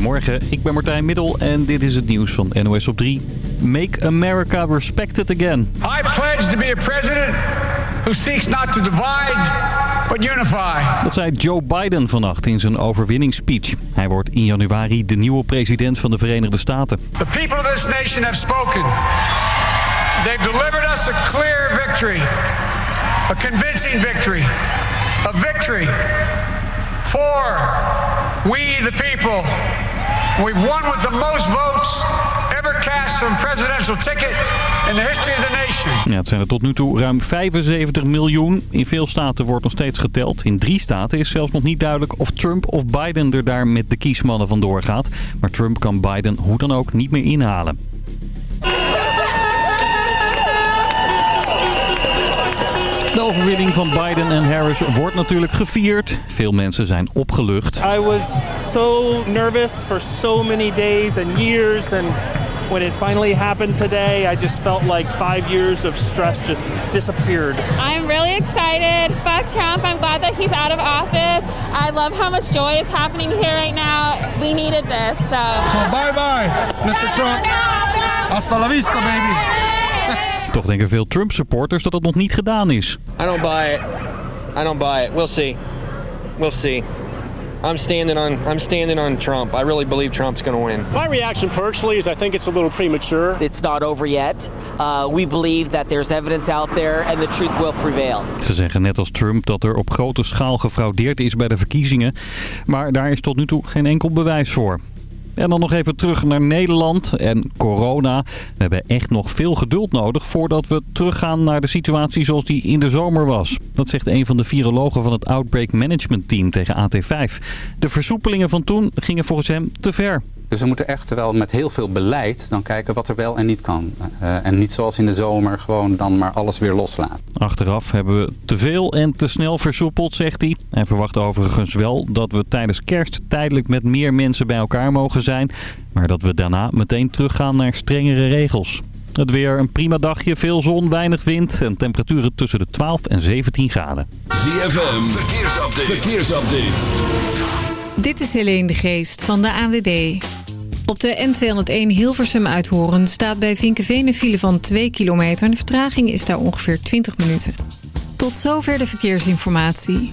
Goedemorgen, ik ben Martijn Middel en dit is het nieuws van NOS op 3. Make America Respected Again. I pledge to be a president who seeks not to divide, but unify. Dat zei Joe Biden vannacht in zijn overwinningsspeech. Hij wordt in januari de nieuwe president van de Verenigde Staten. The people of this nation have spoken. They've delivered us a clear victory, a convincing victory, a victory for we the people. We've won with the most votes ever cast from presidential ticket in the history of the nation. Ja, het zijn er tot nu toe ruim 75 miljoen. In veel staten wordt nog steeds geteld. In drie staten is zelfs nog niet duidelijk of Trump of Biden er daar met de kiesmannen vandoor gaat. Maar Trump kan Biden hoe dan ook niet meer inhalen. De overwinning van Biden en Harris wordt natuurlijk gevierd. Veel mensen zijn opgelucht. I was so nervous for so many days and years and when it finally happened today, I just felt like five years of stress just disappeared. I'm really excited. Fuck Trump. I'm glad that he's out of office. I love how much joy is happening here right now. We needed this, so. So bye bye, Mr. Trump. Hasta la vista, baby. Toch denken veel Trump-supporters dat het nog niet gedaan is. I don't buy it. I don't buy it. We'll see. We'll see. I'm standing on I'm standing on Trump. I really believe Trump's going to win. My reaction personally is I think it's a little premature. It's not over yet. Uh, we believe that there's evidence out there and the truth will prevail. Ze zeggen net als Trump dat er op grote schaal gefraudeerd is bij de verkiezingen. Maar daar is tot nu toe geen enkel bewijs voor. En dan nog even terug naar Nederland en corona. We hebben echt nog veel geduld nodig voordat we teruggaan naar de situatie zoals die in de zomer was. Dat zegt een van de virologen van het Outbreak Management Team tegen AT5. De versoepelingen van toen gingen volgens hem te ver. Dus we moeten echt wel met heel veel beleid dan kijken wat er wel en niet kan. Uh, en niet zoals in de zomer gewoon dan maar alles weer loslaten. Achteraf hebben we te veel en te snel versoepeld, zegt hij. Hij verwacht overigens wel dat we tijdens kerst tijdelijk met meer mensen bij elkaar mogen zijn. Maar dat we daarna meteen teruggaan naar strengere regels. Het weer een prima dagje, veel zon, weinig wind en temperaturen tussen de 12 en 17 graden. ZFM, verkeersupdate. verkeersupdate. Dit is Helene de Geest van de ANWB. Op de N201 Hilversum uithoren staat bij Vinkenveen een file van 2 kilometer... de vertraging is daar ongeveer 20 minuten. Tot zover de verkeersinformatie.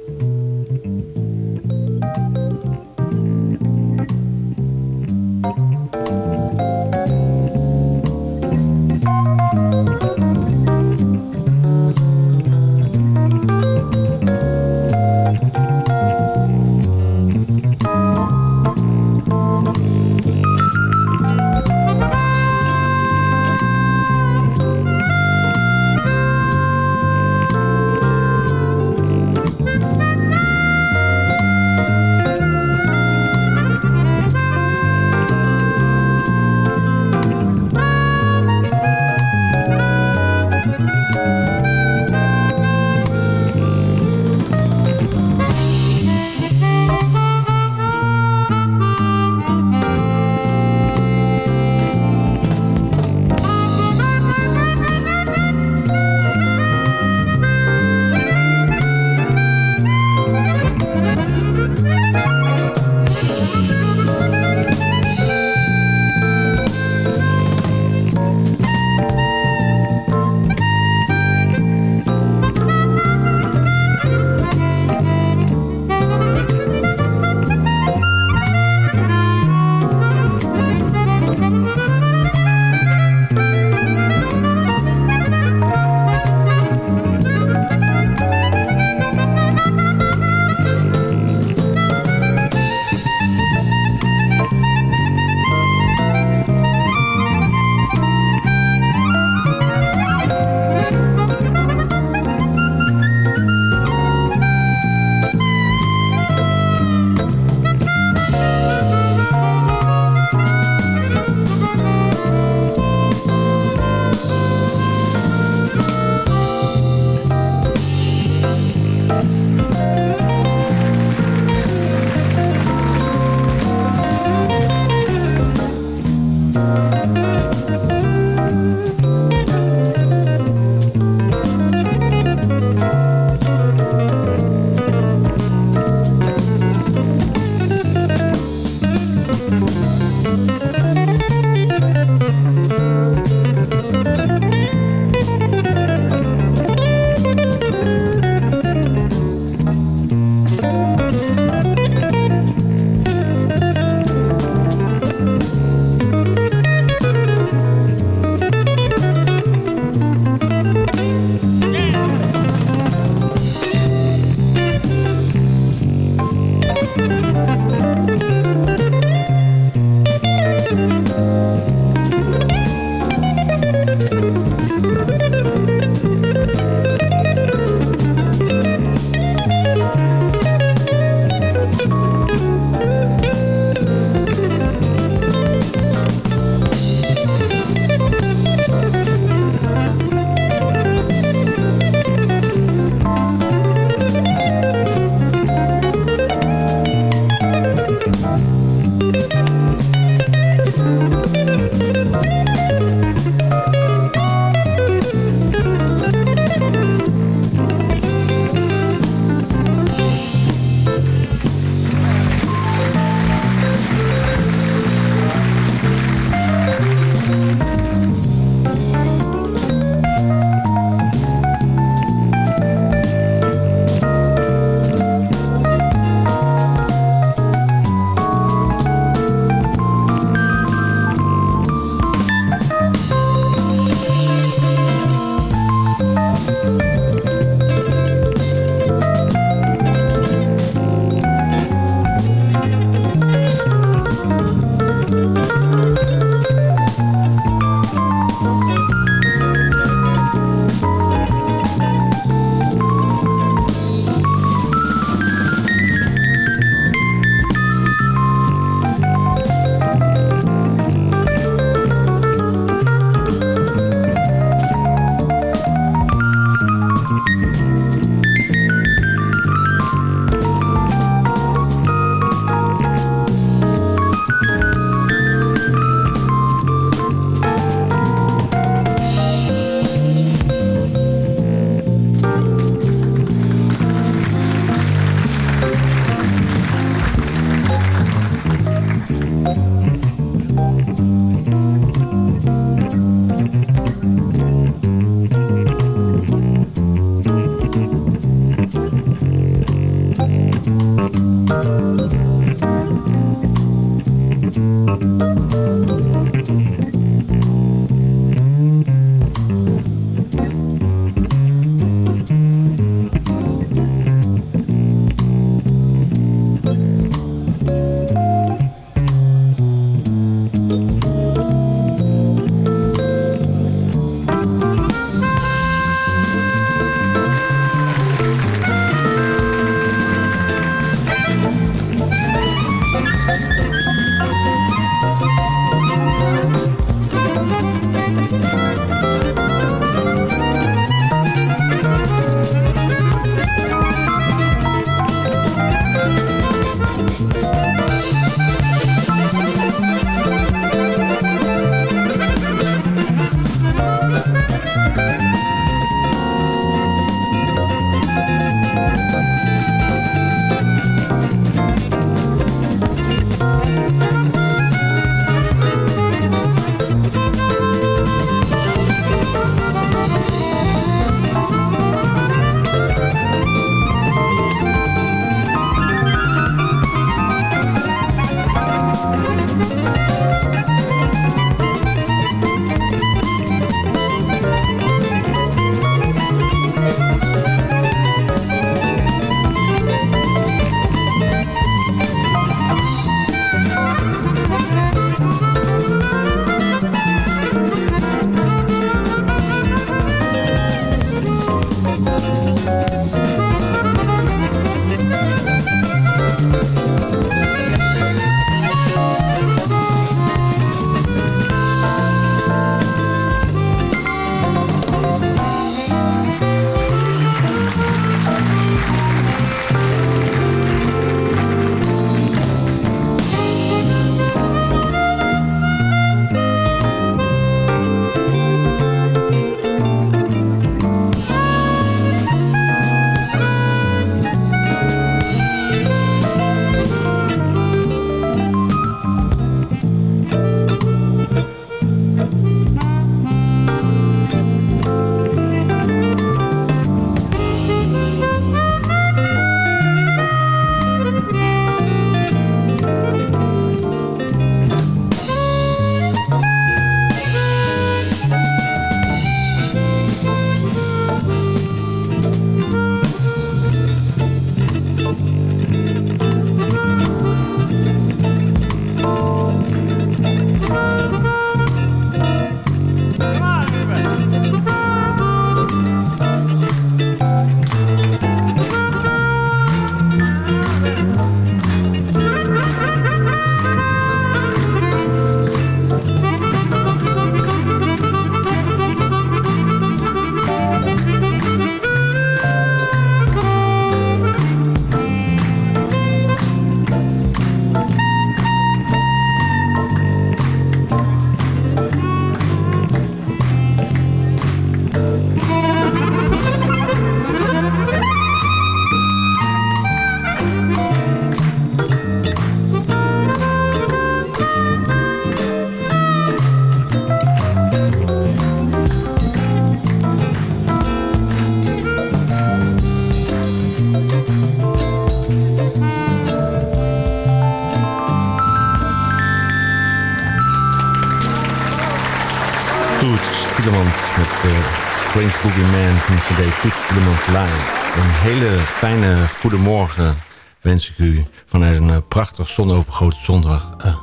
Hele fijne goedemorgen wens ik u vanuit een uh, prachtig zonovergoten zondag uh,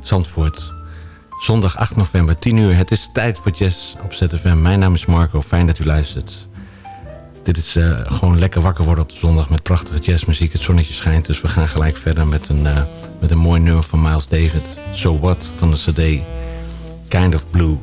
Zandvoort. Zondag 8 november, 10 uur. Het is tijd voor jazz op ZFM. Mijn naam is Marco, fijn dat u luistert. Dit is uh, gewoon lekker wakker worden op de zondag met prachtige jazzmuziek. Het zonnetje schijnt, dus we gaan gelijk verder met een, met een mooi nummer van Miles David. So What van de cd Kind of Blue.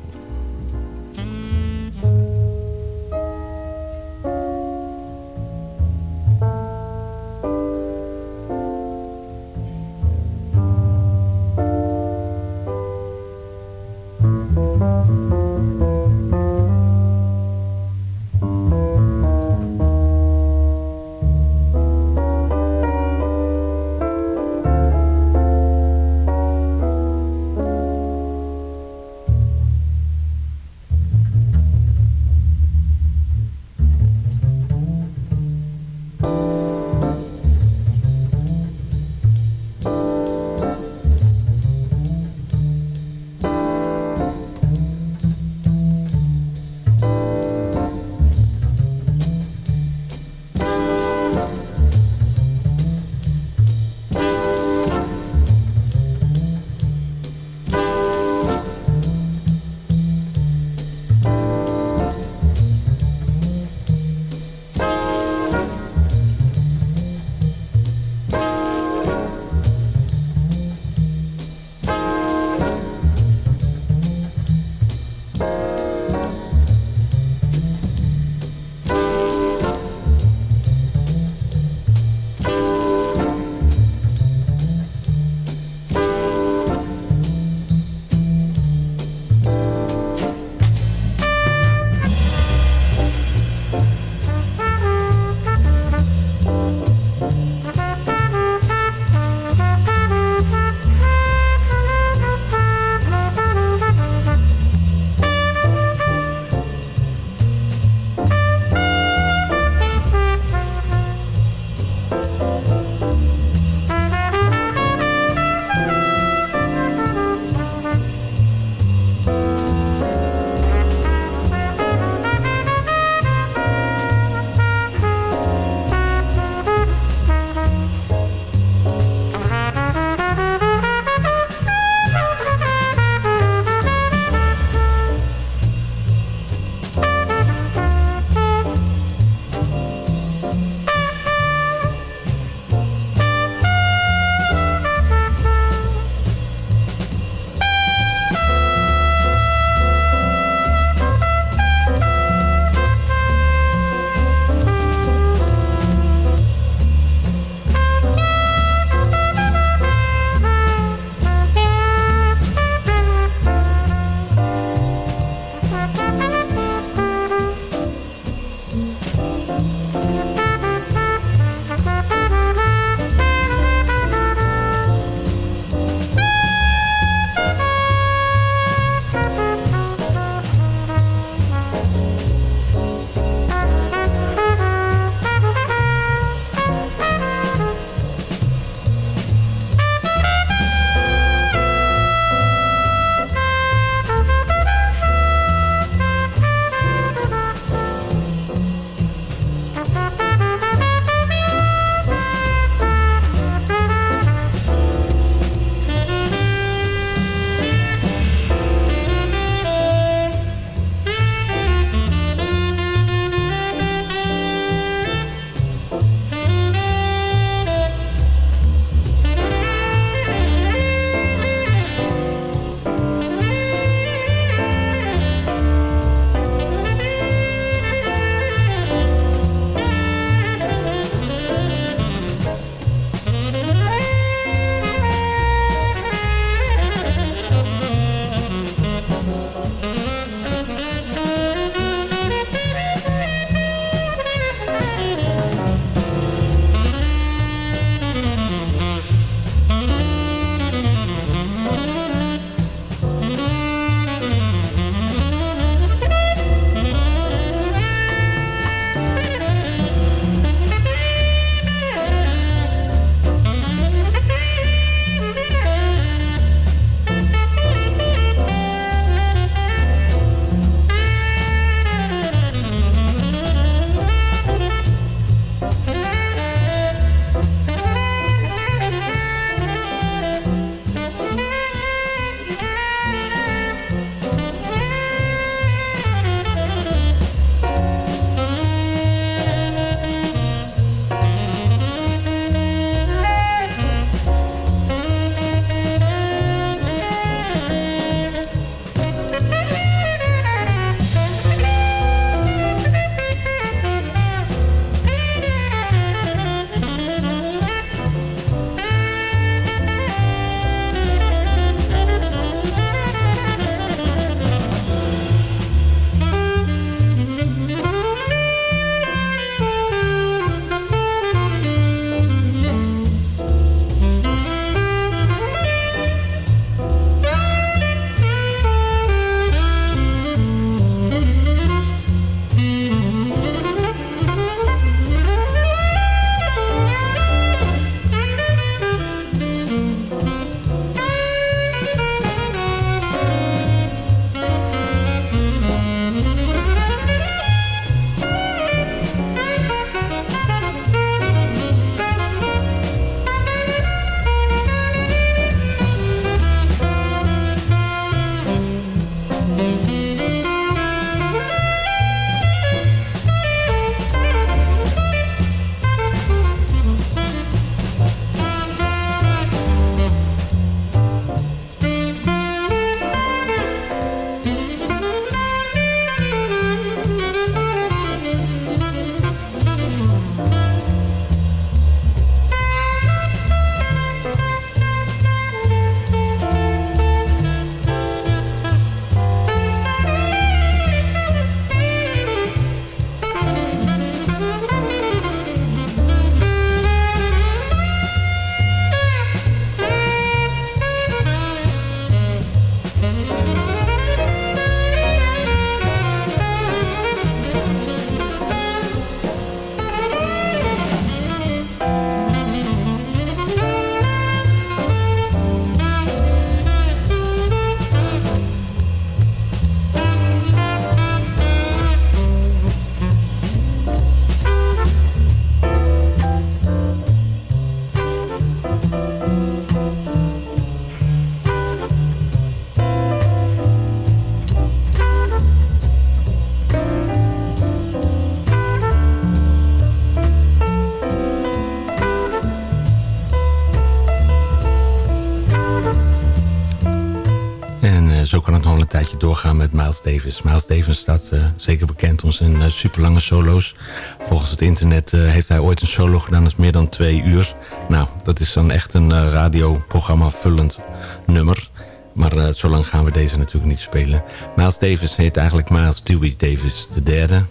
Miles Davis. Miles Davis staat uh, zeker bekend om zijn uh, superlange solo's. Volgens het internet uh, heeft hij ooit een solo gedaan, dat is meer dan twee uur. Nou, dat is dan echt een radioprogramma vullend nummer. Maar zo lang gaan we deze natuurlijk niet spelen. Miles Davis heet eigenlijk Miles Dewey Davis derde.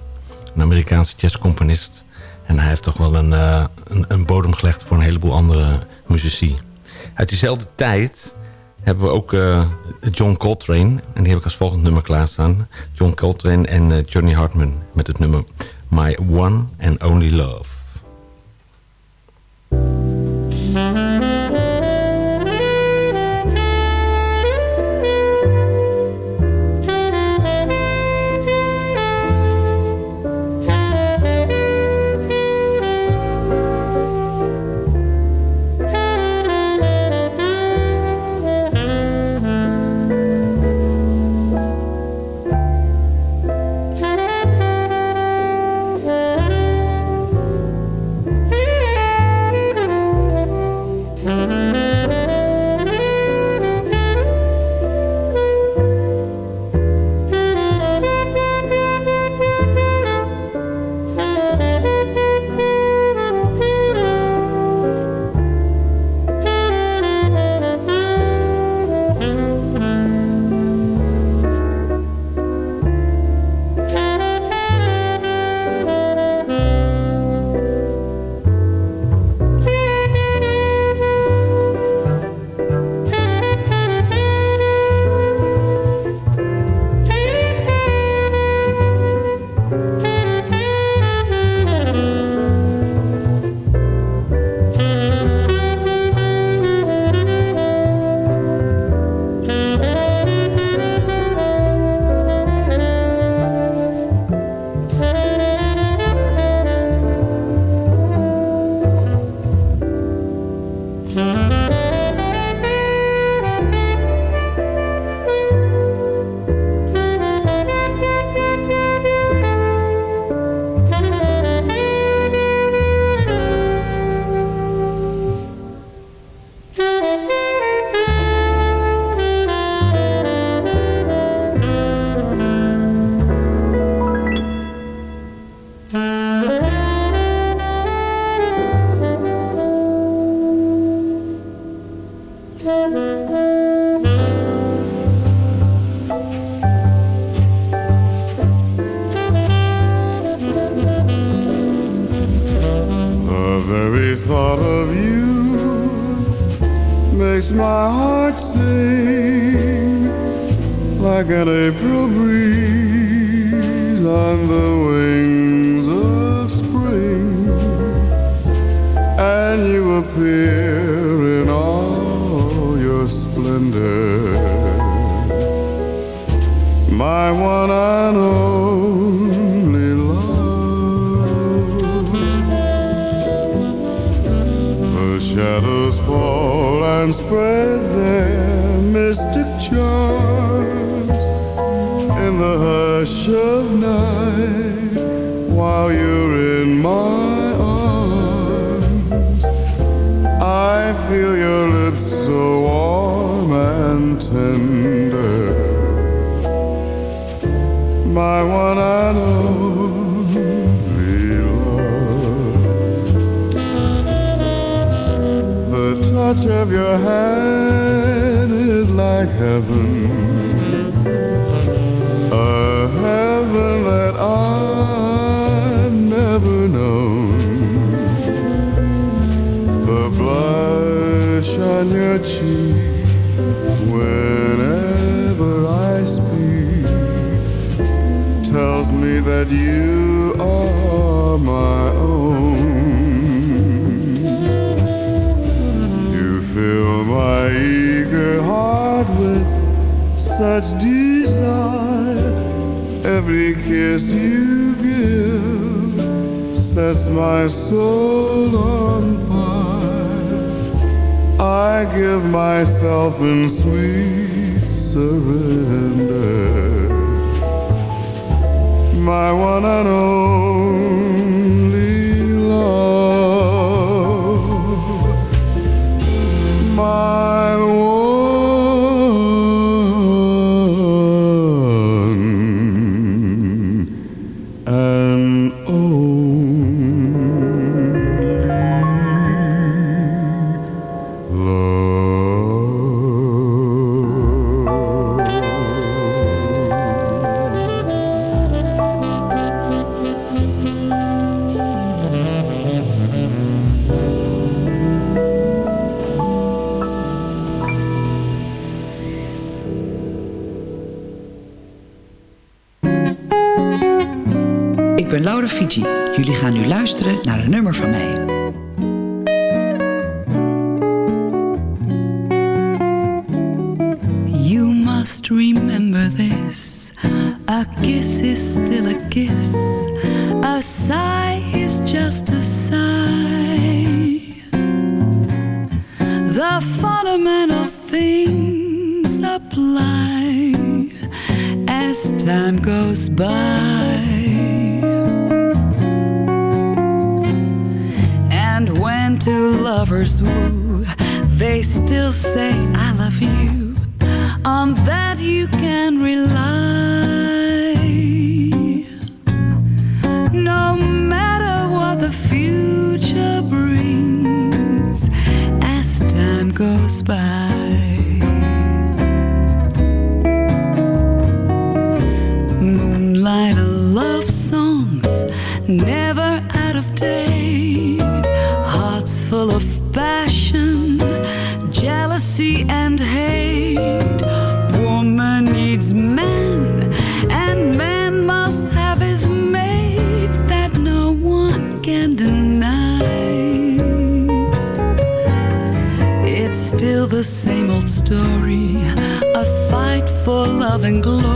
Een Amerikaanse jazzcomponist. En hij heeft toch wel een, een, een bodem gelegd voor een heleboel andere muzici. Uit diezelfde tijd hebben we ook uh, John Coltrane. En die heb ik als volgend nummer klaarstaan. John Coltrane en uh, Johnny Hartman met het nummer My One and Only Love. Fiji. Jullie gaan nu luisteren naar een nummer van mij. You must remember this. A kiss is still a kiss. A sigh is just a sigh. The fundamental things apply as time goes by. Two lovers woo, they still say, I love you. On that you can rely. No matter what the future brings as time goes by. Story. A fight for love and glory,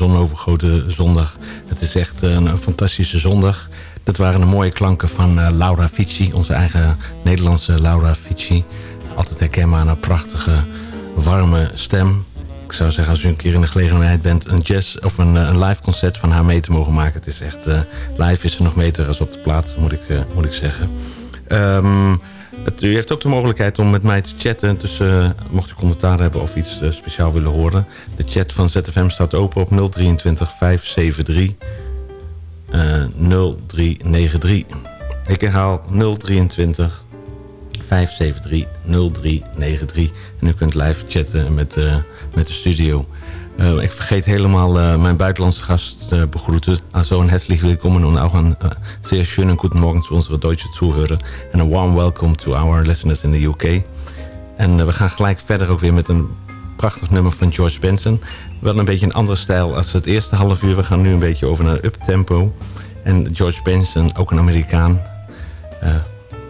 zonovergoten zondag. Het is echt een, fantastische zondag. Dat waren de mooie klanken van eh, Laura Fici, onze eigen Nederlandse Laura Fici. Altijd herkenbaar aan een prachtige, warme stem. Ik zou zeggen, als u een keer in de gelegenheid bent... een jazz of een, eh, een live concert van haar mee te mogen maken. Het is echt, eh, live is ze nog beter als op de plaat, moet ik, moet ik zeggen. Ehm, u heeft ook de mogelijkheid om met mij te chatten. Dus mocht u commentaar hebben of iets speciaal willen horen. Chat van ZFM staat open op 023 573 eh, 0393. Ik herhaal 023 573 0393. En u kunt live chatten met, eh, met de studio. Eh, ik vergeet helemaal eh, mijn buitenlandse gast te begroeten. Also ein herzlich willkommen und auch een sehr schönen guten Morgen zu unsere deutsche Zuhörer. En een warm welcome to our listeners in the UK. En we gaan gelijk verder ook weer met een prachtig nummer van George Benson. Wel een beetje een andere stijl als het eerste half uur. We gaan nu een beetje over naar up-tempo. En George Benson, ook een Amerikaan. Eh,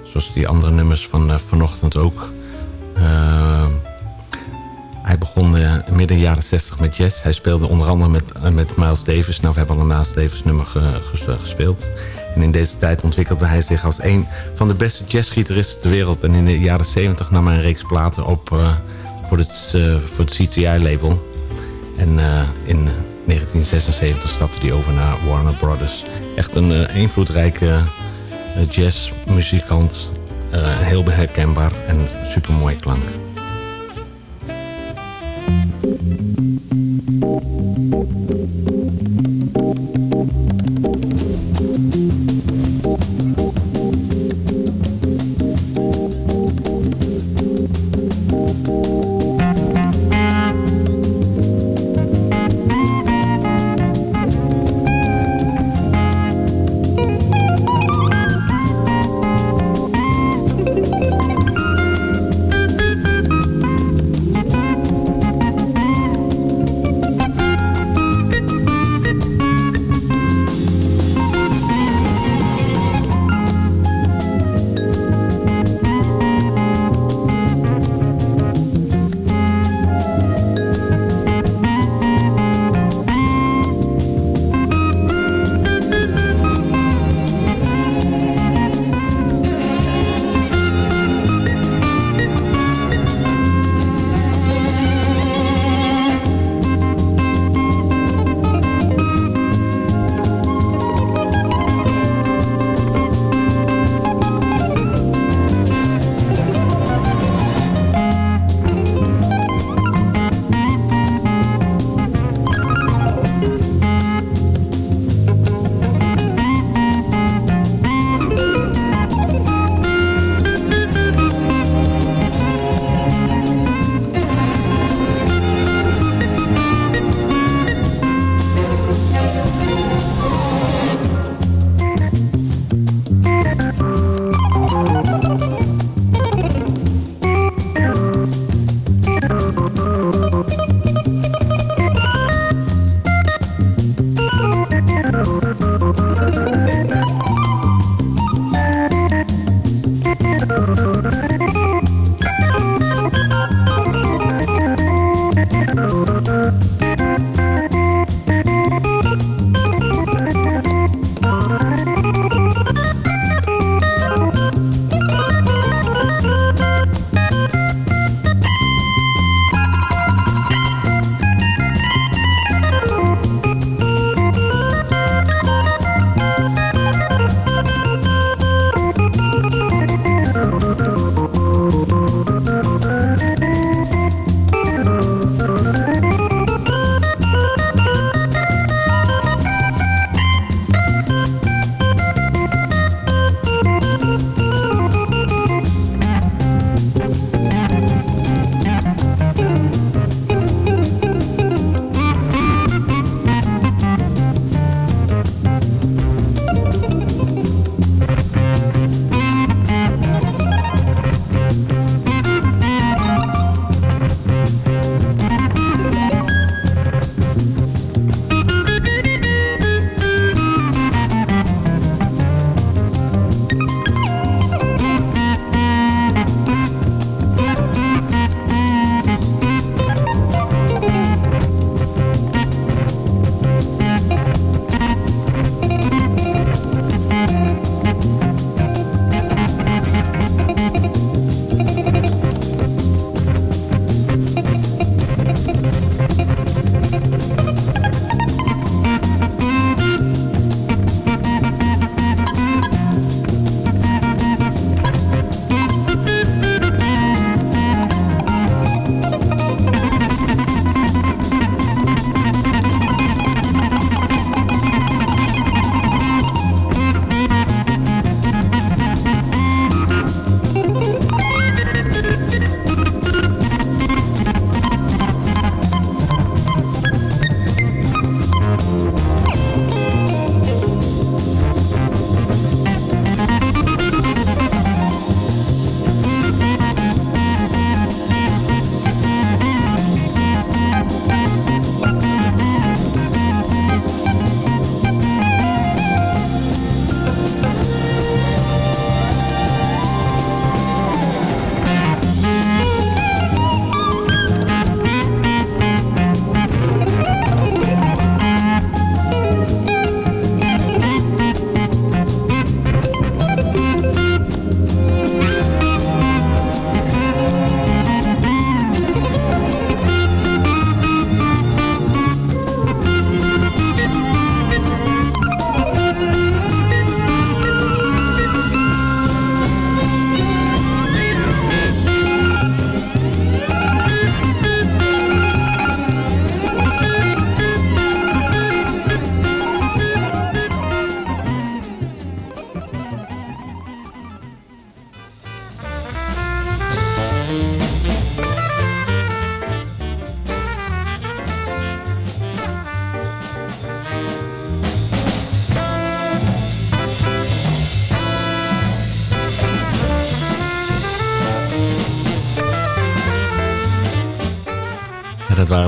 zoals die andere nummers van eh, vanochtend ook. Eh, hij begon midden jaren 60 met jazz. Hij speelde onder andere met, met Miles Davis. Nou, we hebben al een Miles Davis nummer ge- ges- gespeeld. En in deze tijd ontwikkelde hij zich als een van de beste jazzgitaristen ter wereld. En in de jaren 70 nam hij een reeks platen op voor het, eh, voor het CTI-label. En eh, in 1976 stapte die over naar Warner Brothers. Echt een eh, invloedrijke jazzmuzikant. heel herkenbaar en super mooie klank.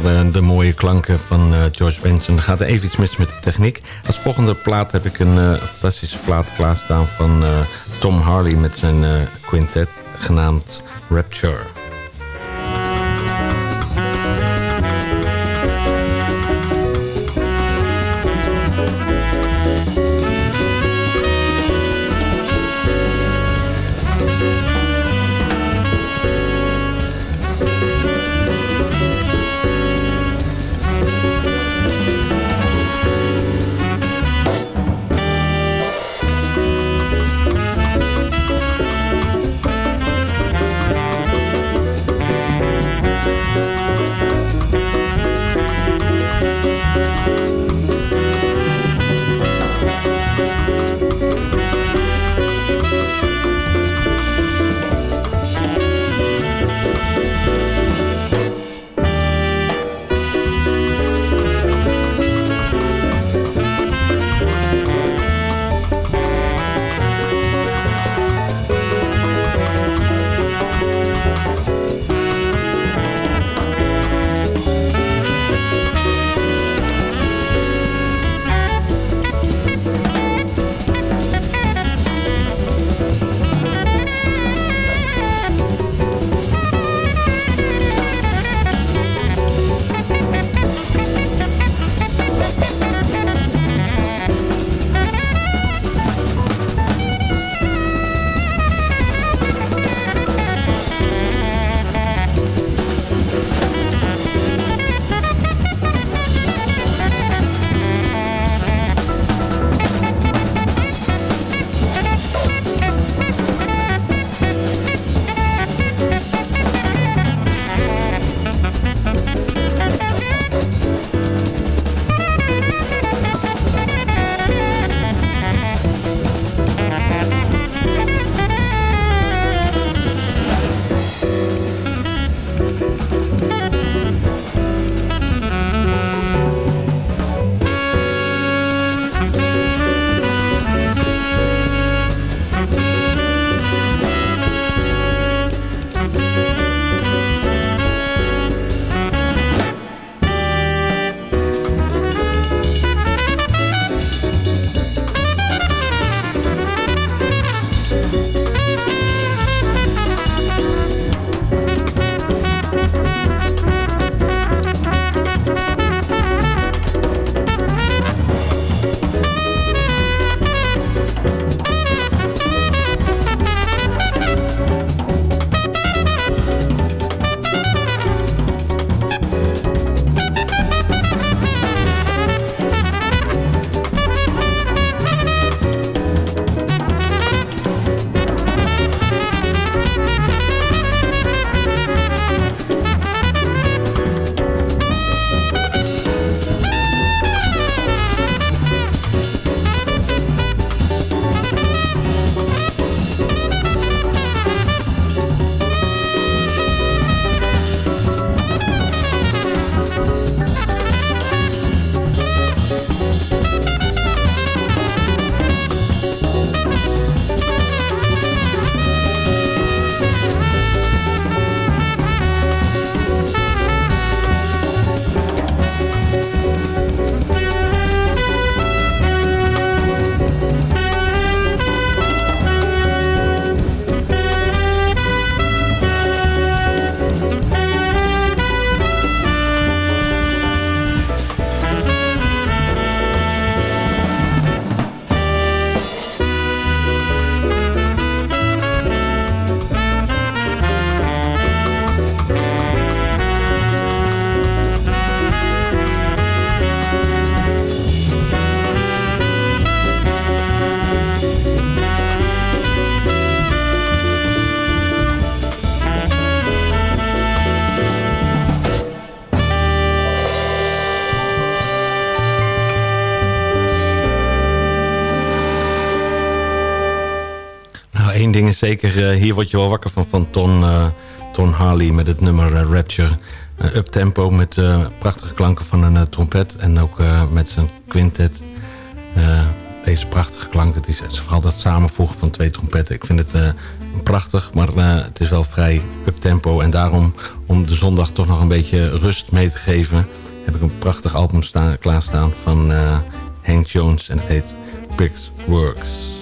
De, mooie klanken van eh, George Benson. Er gaat even iets mis met de techniek. Als volgende plaat heb ik een eh, fantastische plaat klaarstaan van eh, Tom Harley met zijn quintet genaamd Rapture. Één ding is zeker, eh, hier word je wel wakker van, van Ton, eh, Ton Harley met het nummer eh, Rapture. Uh, Uptempo met prachtige klanken van een trompet en ook met zijn quintet. deze prachtige klank. Het is vooral dat samenvoegen van twee trompetten. Ik vind het prachtig, maar het is wel vrij up-tempo. En daarom, om de zondag toch nog een beetje rust mee te geven... heb ik een prachtig album staan, klaarstaan van Hank Jones. En het heet Bricks Works.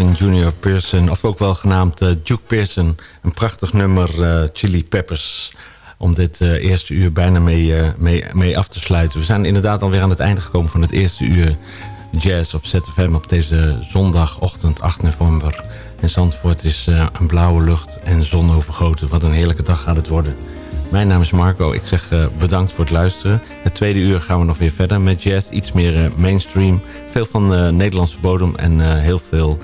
Calvin Jr. Pearson, of ook wel genaamd eh, Duke Pearson. Een prachtig nummer, eh, Chili Peppers. Om dit eh, eerste uur bijna mee, mee, af te sluiten. We zijn inderdaad alweer aan het einde gekomen van het eerste uur jazz op ZFM op deze zondagochtend 8 november. In Zandvoort is een blauwe lucht en zon overgoten. Wat een heerlijke dag gaat het worden. Mijn naam is Marco. Ik zeg bedankt voor het luisteren. Het tweede uur gaan we nog weer verder met jazz. Iets meer mainstream. Veel van eh, Nederlandse bodem en heel veel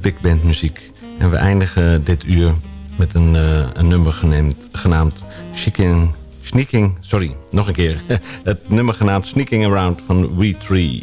big band muziek. En we eindigen dit uur met een, eh, een nummer genaamd, genaamd Sneaking, Sneaking... Sorry, nog een keer. het nummer genaamd Sneaking Around van We Tree.